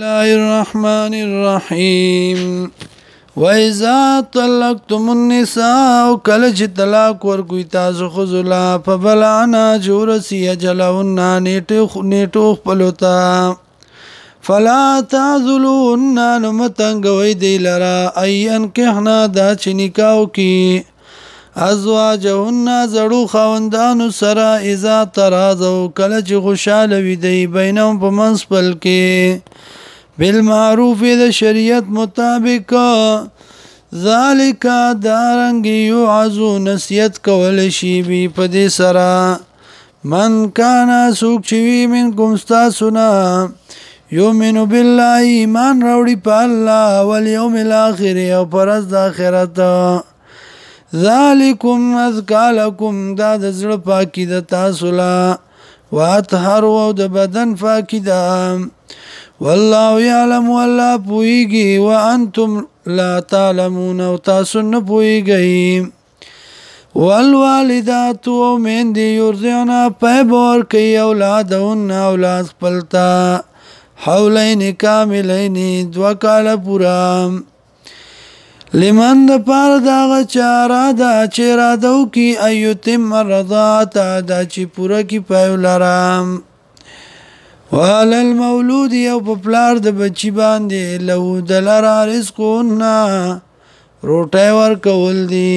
الله الرحمن الرحيم وإذا طلقتم النساء کله چې طلاق ورکوي تاسو خزلا فبلعنا جورسي جلهن نیټو نیټو خپلوتا فلا تعذلون نمتنګوي دی لرا ايان کهنا دا چې نکاو کی ازواجهن زړو خوندانو سره اذا ترازو کله چې خوشاله وي دی بینهم په منسبل کې بالمعروف د شریعت مطابق ذالک دارنګ یو عزو نسیت کول شی بی په دې سره من کان سوک چی وی من کوم سنا یومن بالله ایمان راوړي په الله او یوم الاخر او پرز د اخرت ذالکم اذکالکم دا د زړه پاکی د تاسو لا واطهر او د بدن پاکی ده والله يعلم والله پويږي وانتم لا تعلمون او تاسو نه پويږئ والوالدات او مين دي يرزينا پيبور کوي اولادون اولاد خپلتا حولين کاملين دوا کال پورا لمن د پار دا چارا دا چرادو کی ایتم رضا تا دا چی پورا کی پيولارام وعلى المولود یو په پلار د بچی باندې لو دلر رزقنا روټه ور کول دي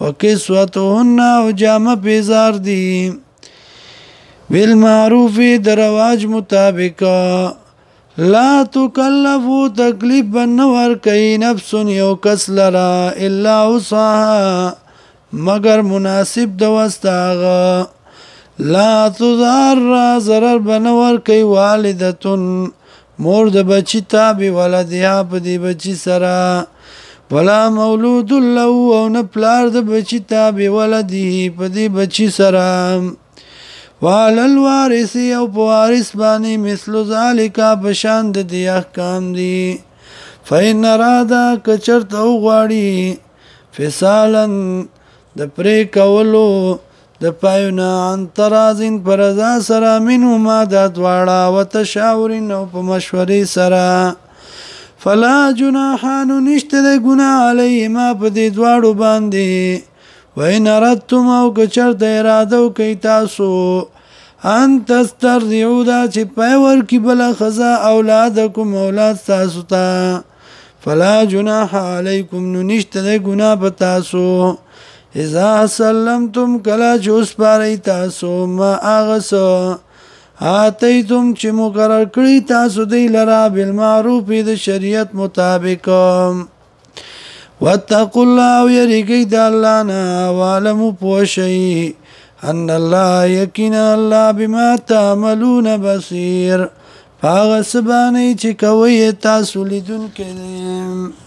وکسوتهن او جامه پیزار دي بالمعروف درواج مطابق لا تکلفو تکلیف بنور کئی نفس یو کس لرا الا وصاها مگر مناسب دوستاغه لا تضر zarar بنور کوي والدتن مور د بچی تابع ولدیا په دی بچی سره ولا مولود له او نه پلار د بچی تابع ولدی په دی بچی سره وعلى الوارث او په وارث باندې مثلو ذالک بشان د دی احکام دی فین رادا کچرت او غواړي فسالن د پرې کولو د پایونه ان ترازین پر رضا سره منو ما د دواړه وتشاورین او په مشورې سره فلا جناحان نشته د ګنا علی ما په دې دواړو باندې وین رتم او کچر د اراده کوي تاسو ان تسترجعو دا چې پایور کی بل خزا اولادکم اولاد تاسو ته تا فلا جناح علیکم نشته د ګنا په تاسو اذا سلمتم کلا جوس پاره تاسو ما اغسو اتیتم چې مقرر کړی تاسو دی لرا بالمعروف د شریعت مطابق واتقوا الله ويرګي د الله نه والم پوشي ان الله یقینا الله بما تعملون بصير هغه سبانه چې کوي تاسو لیدونکو